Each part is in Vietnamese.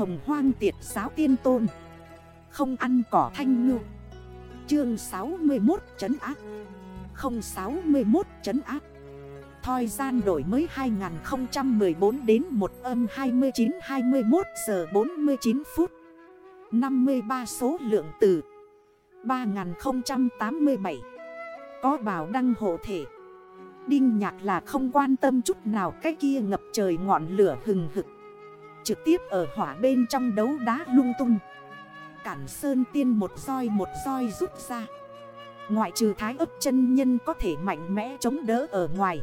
hồng hoang tiệt giáo tiên tôn. Không ăn cỏ thanh ngư. Chương 61 trấn áp. 061 trấn áp. Thời gian đổi mới 2014 đến 1 âm 29 21 giờ 49 phút. 53 số lượng từ 3087 Có bảo đăng hộ thể. Đinh nhạc là không quan tâm chút nào, cái kia ngập trời ngọn lửa hừng hực. Trực tiếp ở hỏa bên trong đấu đá lung tung. Cản sơn tiên một roi một roi rút ra. Ngoại trừ thái ấp chân nhân có thể mạnh mẽ chống đỡ ở ngoài.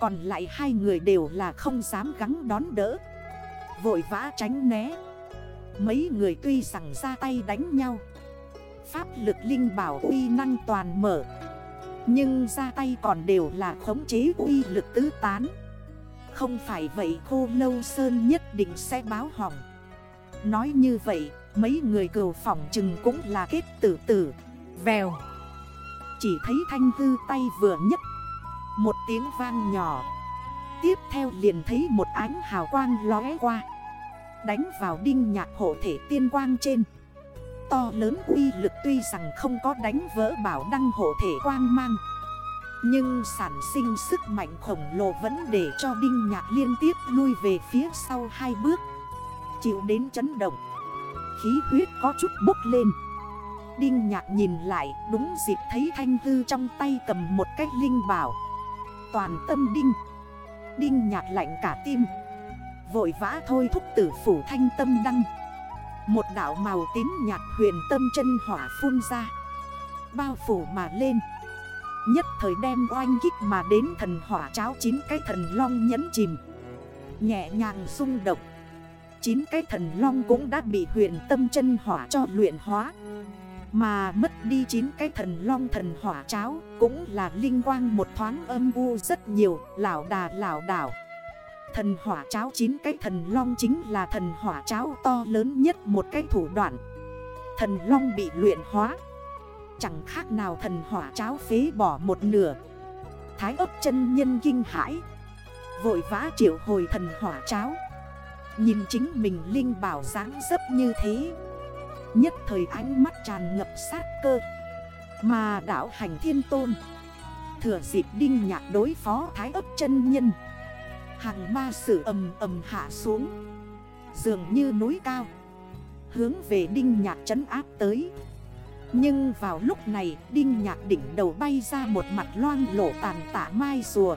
Còn lại hai người đều là không dám gắng đón đỡ. Vội vã tránh né. Mấy người tuy rằng ra tay đánh nhau. Pháp lực linh bảo uy năng toàn mở. Nhưng ra tay còn đều là khống chế uy lực tứ tán. Không phải vậy khô lâu sơn nhất định sẽ báo hỏng. Nói như vậy, Mấy người cừu phỏng chừng cũng là kết tử tử. Vèo. Chỉ thấy thanh hư tay vừa nhấc. Một tiếng vang nhỏ. Tiếp theo liền thấy một ánh hào quang lóe qua. Đánh vào đinh nhạc hộ thể tiên quang trên. To lớn uy lực tuy rằng không có đánh vỡ bảo đăng hộ thể quang mang. Nhưng sản sinh sức mạnh khổng lồ vẫn để cho đinh nhạc liên tiếp lui về phía sau hai bước. Chịu đến chấn động, Khí huyết có chút bốc lên. Đinh nhạc nhìn lại, đúng dịp thấy thanh thư trong tay cầm một cách linh bảo. Toàn tâm đinh. Đinh nhạc lạnh cả tim. Vội vã thôi thúc tử phủ thanh tâm đăng. Một đảo màu tím nhạt huyền tâm chân hỏa phun ra. Bao phủ mà lên. Nhất thời đem oanh kích mà đến thần hỏa cháo chín cái thần long nhấn chìm. Nhẹ nhàng rung động. Chín cái thần long cũng đã bị huyền tâm chân hỏa cho luyện hóa. Mà mất đi chín cái thần long thần hỏa cháo Cũng là linh quang một thoáng âm u rất nhiều. Lão đà, lão đảo. Thần hỏa cháo chín cái thần long chính là thần hỏa cháo to lớn nhất một cái thủ đoạn. Thần long bị luyện hóa. Chẳng khác nào thần hỏa cháo phế bỏ một nửa. Thái ấp chân nhân kinh hãi. Vội vã triệu hồi thần hỏa cháo. Nhìn chính mình Linh bảo dáng dấp như thế. Nhất thời ánh mắt tràn ngập sát cơ. Mà đảo hành thiên tôn. Thừa dịp đinh nhạc đối phó thái ấp chân nhân. Hàng ma sử ầm ầm hạ xuống. Dường như núi cao. Hướng về đinh nhạc trấn áp tới. Nhưng vào lúc này, Đinh nhạc đỉnh đầu bay ra một mặt loang lổ tàn tả mai rùa.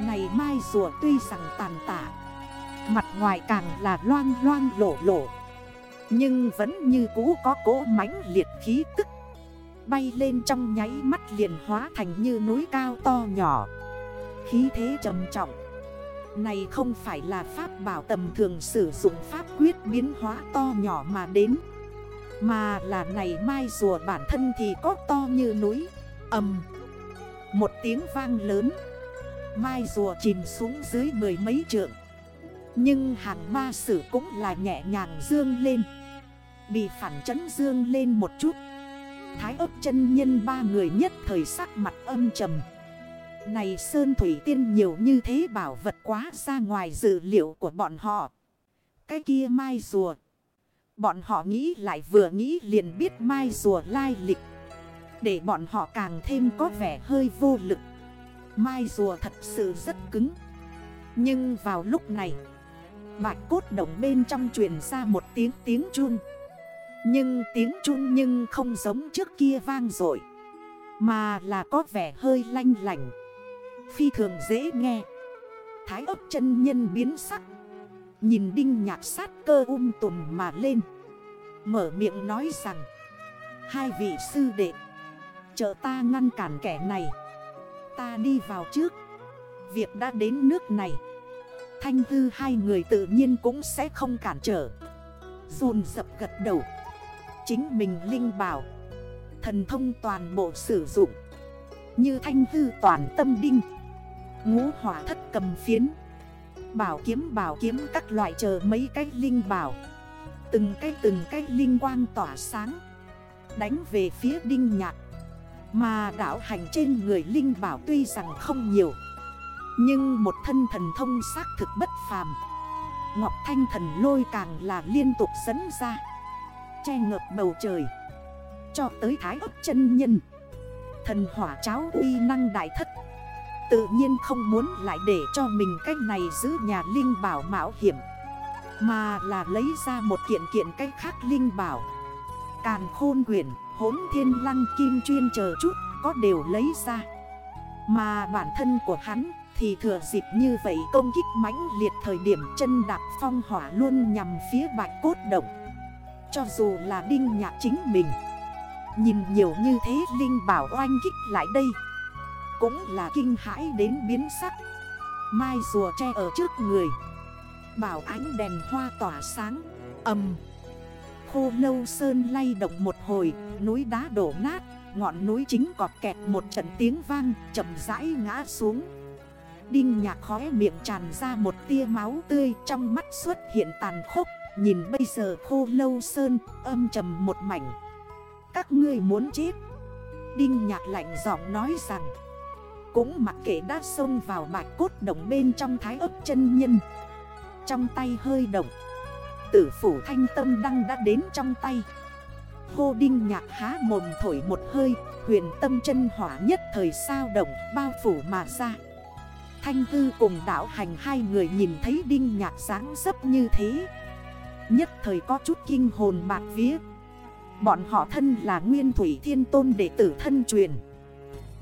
Này mai rùa, tuy rằng tàn tả Mặt ngoài càng là loang loang lổ lổ, Nhưng vẫn như cũ có cỗ mãnh liệt khí tức. Bay lên trong nháy mắt liền hóa thành như núi cao to nhỏ. Khí thế trầm trọng. Này không phải là pháp bảo tầm thường sử dụng pháp quyết biến hóa to nhỏ mà đến. Mà là này mai rùa bản thân thì có to như núi. Âm Một tiếng vang lớn. Mai rùa chìm xuống dưới mười mấy trượng. Nhưng hàng ma sử cũng là nhẹ nhàng dương lên. Bị phản chấn dương lên một chút. Thái ấp chân nhân ba người nhất thời sắc mặt âm trầm. Này Sơn Thủy Tiên nhiều như thế bảo vật quá ra ngoài dự liệu của bọn họ. Cái kia mai rùa Bọn họ nghĩ lại vừa nghĩ liền biết mai rùa lai lịch. Để bọn họ càng thêm có vẻ hơi vô lực. Mai rùa thật sự rất cứng. Nhưng vào lúc này, Bạch cốt động bên trong truyền ra một tiếng tiếng chun. Nhưng tiếng chun nhưng không giống trước kia vang dội, Mà là có vẻ hơi lanh lành Phi thường dễ nghe. Thái ấp chân nhân biến sắc. Nhìn đinh nhạc sát cơ um tùm mà lên. Mở miệng nói rằng, Hai vị sư đệ, Chờ ta ngăn cản kẻ này. Ta đi vào trước. Việc đã đến nước này. Thanh hư hai người tự nhiên cũng sẽ không cản trở. Dồn dập gật đầu. Chính mình linh bảo, Thần thông toàn bộ sử dụng. Như thanh hư toàn tâm đinh, Ngũ hỏa thất cầm phiến. Bảo kiếm bảo kiếm các loại chờ mấy cái linh bảo. Từng cái từng cái linh quang tỏa sáng, Đánh về phía đinh nhạc. Mà đảo hành trên người linh bảo tuy rằng không nhiều, nhưng một thân thần thông xác thực bất phàm. Ngọc Thanh thần lôi càng là liên tục dẫn ra, Che ngợp bầu trời, Cho tới thái ấp chân nhân. Thần hỏa cháo uy năng đại thất. Tự nhiên không muốn lại để cho mình cách này giữ nhà Linh bảo mạo hiểm Mà là lấy ra một kiện kiện cách khác Linh bảo. Càn khôn quyển, hốn thiên lăng kim chuyên chờ chút có đều lấy ra. Mà bản thân của hắn thì thừa dịp như vậy công kích mãnh liệt thời điểm chân đạp phong hỏa luôn nhằm phía bạch cốt động. Cho dù là đinh nhạc chính mình Nhìn nhiều như thế Linh bảo oanh kích lại đây. Cũng là kinh hãi đến biến sắc. Mai rùa tre ở trước người. Bảo ánh đèn hoa tỏa sáng. Âm Khô lâu sơn lay động một hồi, Núi đá đổ nát, Ngọn núi chính cọt kẹt một trận tiếng vang, Chậm rãi ngã xuống. Đinh nhạc khóe miệng tràn ra một tia máu tươi, Trong mắt xuất hiện tàn khốc. Nhìn bây giờ khô lâu sơn, Âm trầm một mảnh. Các ngươi muốn chết. Đinh nhạc lạnh giọng nói rằng cũng mặc kệ đã xông vào bạch cốt động bên trong thái ấp chân nhân. Trong tay hơi động, Tử phủ thanh tâm đăng đã đến trong tay. Hô đinh nhạc há mồm thổi một hơi, Huyền tâm chân hỏa nhất thời sao động, bao phủ mà ra. Thanh Tư cùng đảo hành hai người nhìn thấy đinh nhạc sáng sấp như thế. Nhất thời có chút kinh hồn bạc vía. Bọn họ thân là Nguyên Thủy Thiên Tôn đệ tử thân truyền.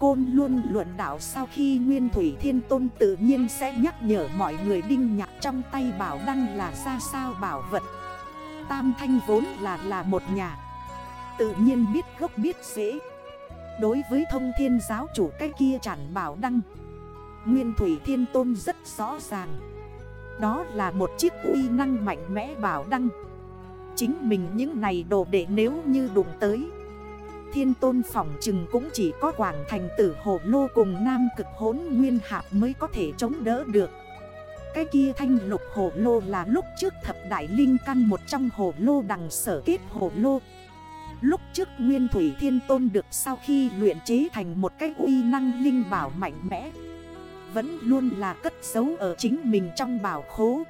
Côn luôn luận đảo sau khi Nguyên Thủy Thiên Tôn tự nhiên sẽ nhắc nhở mọi người đinh nhạc trong tay bảo đăng là ra sao bảo vật. Tam Thanh vốn là là một nhà. Tự nhiên biết gốc biết dễ Đối với thông thiên giáo chủ cái kia chẳng bảo đăng. Nguyên Thủy Thiên Tôn rất rõ ràng. Đó là một chiếc uy năng mạnh mẽ bảo đăng. Chính mình những này đồ để nếu như đụng tới. Thiên Tôn phỏng chừng cũng chỉ có Quảng Thành tử hồ lô cùng Nam cực hốn nguyên hạp mới có thể chống đỡ được. Cái kia thanh lục hồ lô là lúc trước thập đại linh căn một trong hồ lô đằng sở kết hồ lô. Lúc trước Nguyên Thủy Thiên Tôn được sau khi luyện chế thành một cái uy năng linh bảo mạnh mẽ, vẫn luôn là cất giấu ở chính mình trong bảo khố.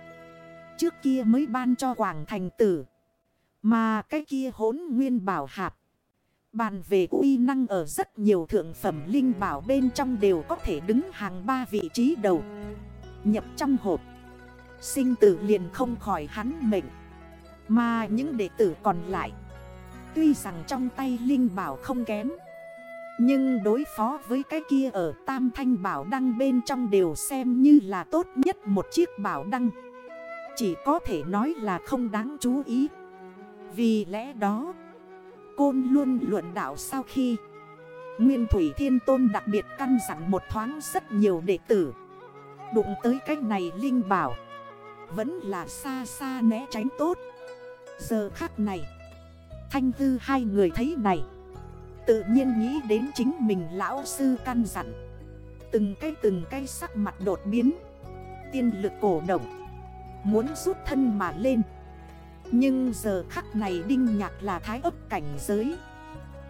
Trước kia mới ban cho Quảng Thành Tử, Mà cái kia hốn nguyên bảo hạp Bàn về uy năng ở rất nhiều thượng phẩm linh bảo bên trong đều có thể đứng hàng ba vị trí đầu. Nhập trong hộp. Sinh tử liền không khỏi hắn mệnh. Mà những đệ tử còn lại. Tuy rằng trong tay linh bảo không kém. Nhưng đối phó với cái kia ở tam thanh bảo đăng bên trong đều xem như là tốt nhất một chiếc bảo đăng. Chỉ có thể nói là không đáng chú ý. Vì lẽ đó Côn luôn luận đạo sau khi. Nguyên Thủy Thiên Tôn đặc biệt căn dặn một thoáng rất nhiều đệ tử. Đụng tới cách này Linh bảo, Vẫn là xa xa né tránh tốt. Giờ khắc này, Thanh hư hai người thấy này, Tự nhiên nghĩ đến chính mình lão sư căn dặn. Từng cây từng cây sắc mặt đột biến, Tiên lực cổ động, Muốn rút thân mà lên. Nhưng giờ khắc này đinh nhạc là thái ấp cảnh giới.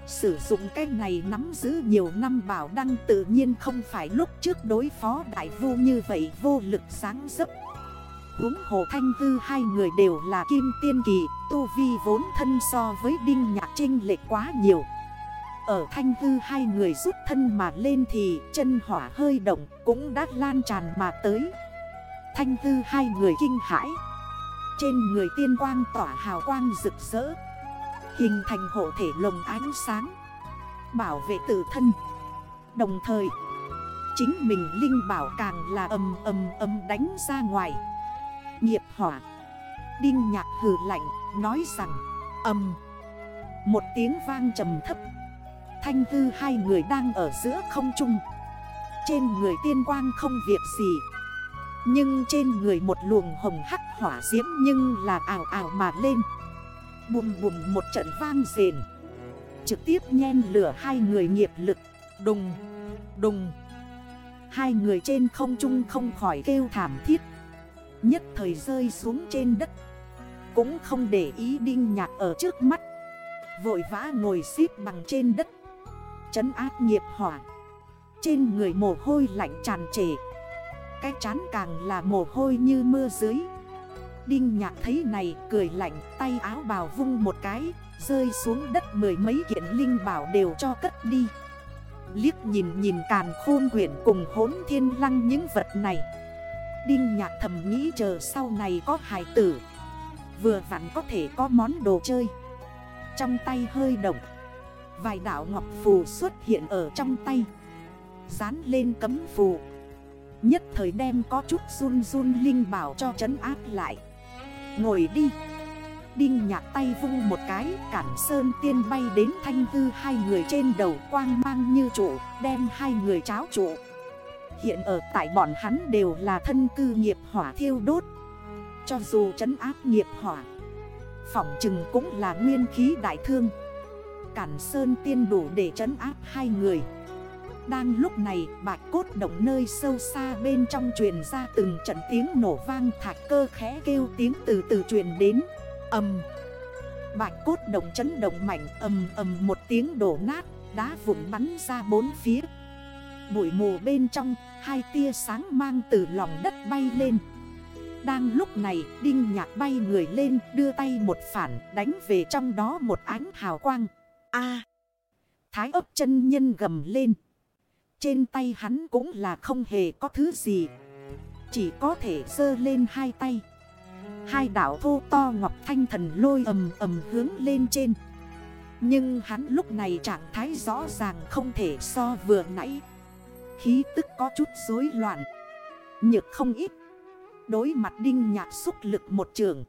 Sử dụng cái này nắm giữ nhiều năm bảo đăng tự nhiên không phải lúc trước đối phó đại vu như vậy vô lực sáng dấp. Húng hồ thanh tư hai người đều là kim tiên kỳ, Tu vi vốn thân so với đinh nhạc trinh lệ quá nhiều. Ở thanh tư hai người rút thân mà lên thì chân hỏa hơi động cũng đã lan tràn mà tới. Thanh tư hai người kinh hãi. Trên người tiên quang tỏa hào quang rực rỡ, Hình thành hộ thể lồng ánh sáng, Bảo vệ tự thân. Đồng thời, Chính mình Linh bảo càng là ầm ầm ầm đánh ra ngoài. Nghiệp hỏa, Đinh nhạc hừ lạnh, nói rằng, ầm, Một tiếng vang trầm thấp. Thanh thư hai người đang ở giữa không trung. Trên người tiên quang không việc gì. Nhưng trên người một luồng hồng hắc hỏa diễm nhưng là ảo ảo mà lên. Bùm bùm một trận vang rền. Trực tiếp nhen lửa hai người nghiệp lực. Đùng, đùng. Hai người trên không trung không khỏi kêu thảm thiết. Nhất thời rơi xuống trên đất. Cũng không để ý đinh nhạc ở trước mắt. Vội vã ngồi xếp bằng trên đất. Chấn áp nghiệp hỏa. Trên người mồ hôi lạnh tràn trề. Cái chán càng là mồ hôi như mưa dưới. Đinh nhạc thấy này, cười lạnh, tay áo bào vung một cái, Rơi xuống đất mười mấy kiện linh bảo đều cho cất đi. Liếc nhìn nhìn càn khôn quyển cùng hốn thiên lăng những vật này. Đinh nhạc thầm nghĩ chờ sau này có hài tử. Vừa vặn có thể có món đồ chơi. Trong tay hơi động, Vài đảo ngọc phù xuất hiện ở trong tay. Dán lên cấm phù. Nhất thời đem có chút run run linh bảo cho trấn áp lại. Ngồi đi. Đinh nhạc tay vung một cái, Cản sơn tiên bay đến thanh tư hai người trên đầu quang mang như trụ, Đem hai người cháo trụ. Hiện ở tại bọn hắn đều là thân cư nghiệp hỏa thiêu đốt. Cho dù trấn áp nghiệp hỏa, Phỏng chừng cũng là nguyên khí đại thương. Cản sơn tiên đủ để trấn áp hai người. Đang lúc này, bạch cốt động nơi sâu xa bên trong truyền ra từng trận tiếng nổ vang, thạch cơ khẽ kêu tiếng từ từ truyền đến. Âm Bạch cốt động chấn động mạnh, ầm ầm một tiếng đổ nát, Đá vụn bắn ra bốn phía. Bụi mù bên trong, Hai tia sáng mang từ lòng đất bay lên. Đang lúc này, Đinh nhạc bay người lên, Đưa tay một phản, đánh về trong đó một ánh hào quang. A. Thái ấp chân nhân gầm lên. Trên tay hắn cũng là không hề có thứ gì. Chỉ có thể dơ lên hai tay. Hai đảo thô to ngọc thanh thần lôi ầm ầm hướng lên trên. Nhưng hắn lúc này trạng thái rõ ràng không thể so vừa nãy. Khí tức có chút rối loạn. Nhược không ít. Đối mặt đinh nhạc xúc lực một trường.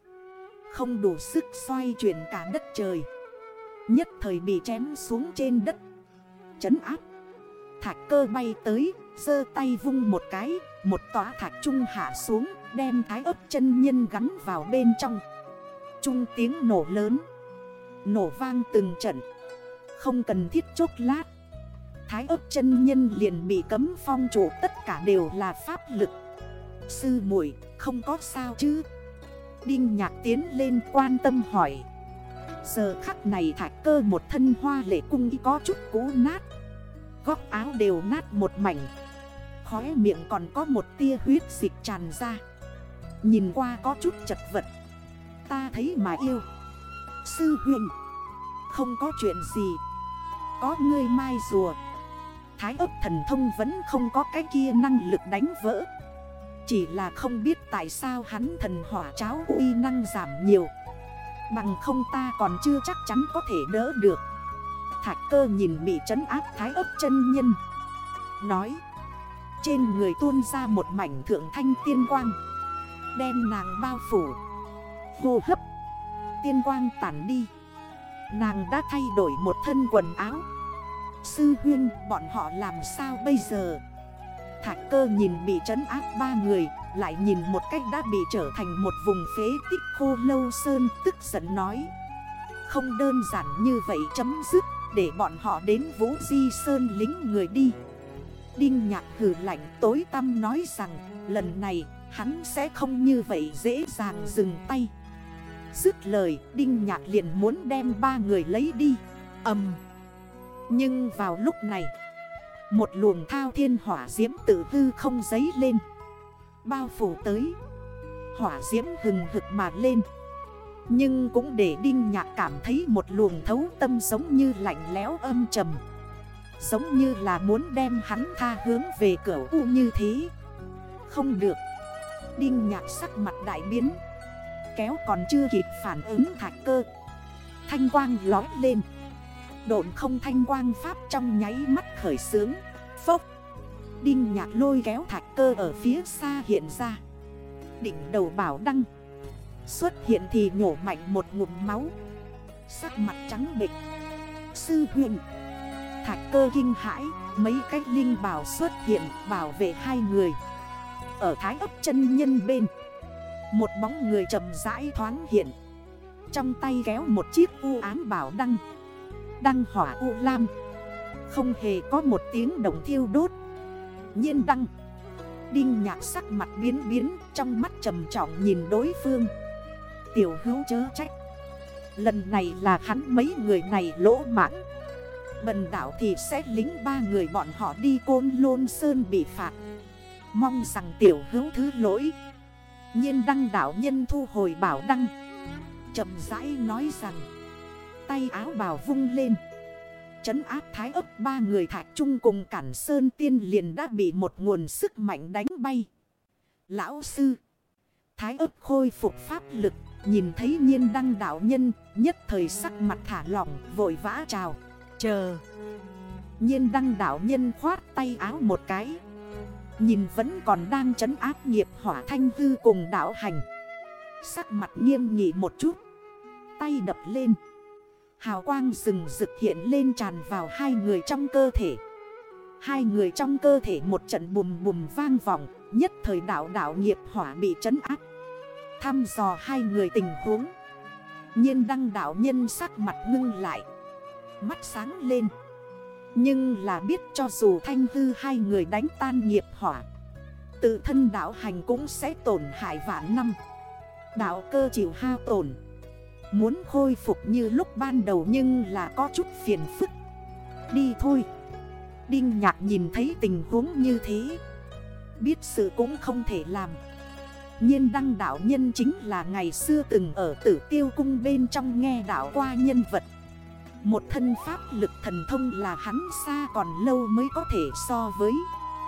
Không đủ sức xoay chuyển cả đất trời. Nhất thời bị chém xuống trên đất. Chấn áp. Thạch cơ bay tới sơ tay vung một cái, Một tòa thạch trung hạ xuống, Đem thái ấp chân nhân gắn vào bên trong. Trung tiếng nổ lớn, Nổ vang từng trận. Không cần thiết chốt lát, Thái ấp chân nhân liền bị cấm phong chủ Tất cả đều là pháp lực. Sư muội, không có sao chứ? Đinh nhạc tiến lên quan tâm hỏi. Giờ khắc này thạch cơ một thân hoa lệ cung có chút cũ nát Góc áo đều nát một mảnh. Khóe miệng còn có một tia huyết dịch tràn ra. Nhìn qua có chút chật vật. Ta thấy mà yêu. Sư huyền Không có chuyện gì. Có ngươi mai rùa. Thái ấp thần thông vẫn không có cái kia năng lực đánh vỡ. Chỉ là không biết tại sao hắn thần hỏa cháo uy năng giảm nhiều. Bằng không ta còn chưa chắc chắn có thể đỡ được. Thạch cơ nhìn bị trấn áp thái ấp chân nhân. Nói, Trên người tuôn ra một mảnh thượng thanh tiên quang. Đem nàng bao phủ. Hô hấp. Tiên quang tản đi. Nàng đã thay đổi một thân quần áo. Sư huyên, bọn họ làm sao bây giờ? Thạch cơ nhìn bị trấn áp ba người, Lại nhìn một cách đã bị trở thành một vùng phế tích khô lâu sơn, Tức giận nói. Không đơn giản như vậy chấm dứt. Để bọn họ đến Vũ Di Sơn lính người đi. Đinh nhạc hử lạnh tối tâm nói rằng, Lần này, hắn sẽ không như vậy dễ dàng dừng tay. Dứt lời, Đinh nhạc liền muốn đem ba người lấy đi. Âm Nhưng vào lúc này, Một luồng thao thiên hỏa diễm tự hư không giấy lên. Bao phủ tới. Hỏa diễm hừng hực mà lên. Nhưng cũng để Đinh Nhạc cảm thấy một luồng thấu tâm giống như lạnh lẽo âm trầm. Giống như là muốn đem hắn tha hướng về cửa u như thế. Không được. Đinh Nhạc sắc mặt đại biến. Kéo còn chưa kịp phản ứng thạch cơ. Thanh quang lói lên. Độn không thanh quang pháp trong nháy mắt khởi sướng. Phốc. Đinh nhạc lôi kéo thạch cơ ở phía xa hiện ra. Đỉnh đầu bảo đăng. Xuất hiện thì nhổ mạnh một ngụm máu. Sắc mặt trắng bịch Sư huyền Thạch cơ kinh hãi, Mấy cách linh bảo xuất hiện, bảo vệ hai người. Ở thái ấp chân nhân bên, Một bóng người trầm rãi thoáng hiện. Trong tay kéo một chiếc u ám bảo đăng. Đăng hỏa u lam. Không hề có một tiếng đồng thiêu đốt. Nhiên đăng. Đinh nhạc sắc mặt biến biến, Trong mắt trầm trọng nhìn đối phương. Tiểu hữu chớ trách. Lần này là hắn mấy người này lỗ mãn Bần đảo thì sẽ lính ba người bọn họ đi côn lôn sơn bị phạt. Mong rằng tiểu hữu thứ lỗi. Nhiên đăng đảo nhân thu hồi bảo đăng. Chậm rãi nói rằng, Tay áo bào vung lên. Chấn áp thái ấp ba người thạch chung cùng cản sơn tiên liền đã bị một nguồn sức mạnh đánh bay. Lão sư, Thái ấp khôi phục pháp lực. Nhìn thấy nhiên đăng đảo nhân, Nhất thời sắc mặt thả lỏng, vội vã chào. Chờ. Nhiên đăng đảo nhân khoát tay áo một cái. Nhìn vẫn còn đang trấn áp nghiệp hỏa thanh hư cùng đảo hành. Sắc mặt nghiêm nghị một chút. Tay đập lên. Hào quang rừng rực hiện lên tràn vào hai người trong cơ thể. Hai người trong cơ thể một trận bùm bùm vang vọng, Nhất thời đảo đảo nghiệp hỏa bị trấn áp. Thăm dò hai người tình huống. Nhiên đăng đạo nhân sắc mặt ngưng lại. Mắt sáng lên. Nhưng là biết cho dù thanh hư hai người đánh tan nghiệp hỏa, Tự thân đảo hành cũng sẽ tổn hại vạn năm. Đảo cơ chịu hao tổn. Muốn khôi phục như lúc ban đầu nhưng là có chút phiền phức. Đi thôi. Đinh nhạc nhìn thấy tình huống như thế. Biết sự cũng không thể làm nhiên đăng đảo nhân chính là ngày xưa từng ở tử tiêu cung bên trong nghe đảo qua nhân vật. Một thân pháp lực thần thông là hắn xa còn lâu mới có thể so với.